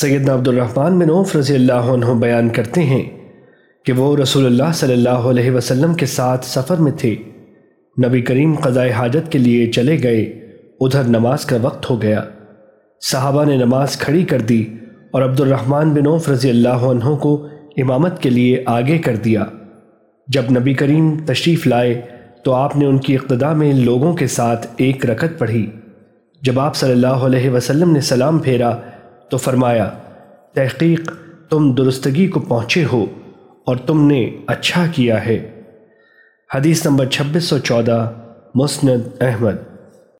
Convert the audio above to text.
سیدنا عبد الرحمن بن عوف رضی اللہ عنہ بیان کرتے ہیں کہ وہ رسول اللہ صلی اللہ علیہ وسلم کے ساتھ سفر میں تھے۔ نبی کریم قضاء حاجت کے لیے چلے گئے، ادھر نماز کا وقت ہو گیا۔ صحابہ نے نماز کھڑی کر دی اور عبد الرحمن بن عوف رضی اللہ عنہ کو امامت کے لیے آگے کر دیا۔ جب نبی کریم تشریف لائے تو آپ نے ان کی اقتداء میں لوگوں کے ساتھ ایک رکت پڑھی۔ جب آپ صلی اللہ علیہ وسلم نے سلام پھیرا تو فرمایا، تحقیق، تم درستگی کو پہنچے ہو اور تم نے اچھا کیا ہے. حدیث نمبر چھبیس سو چودہ، مسند احمد۔